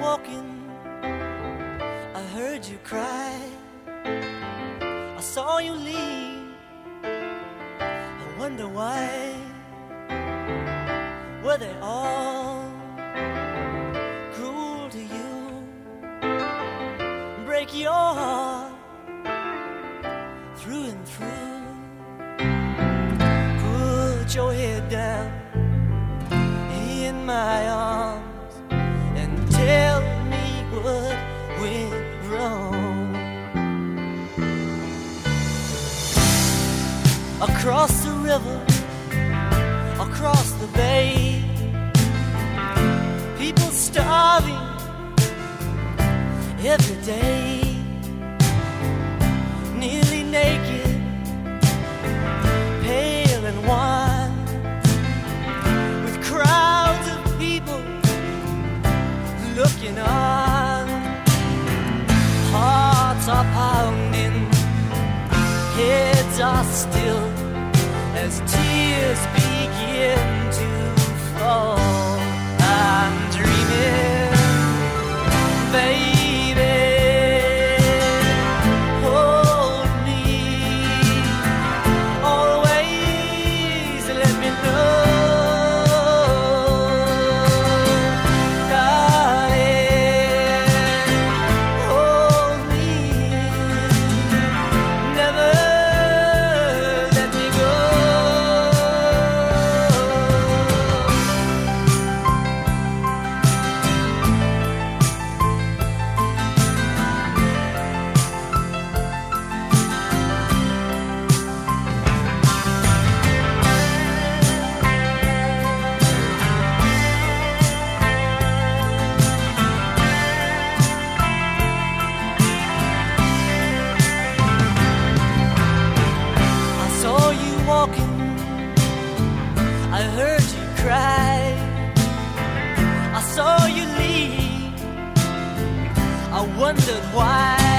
walking, I heard you cry. I saw you leave. I wonder why. Were they all cruel to you? Break your heart through and through. Put your head down in my arms what went wrong. Across the river, across the bay, people starving every day, are still as tears begin walking, I heard you cry. I saw you leave, I wondered why.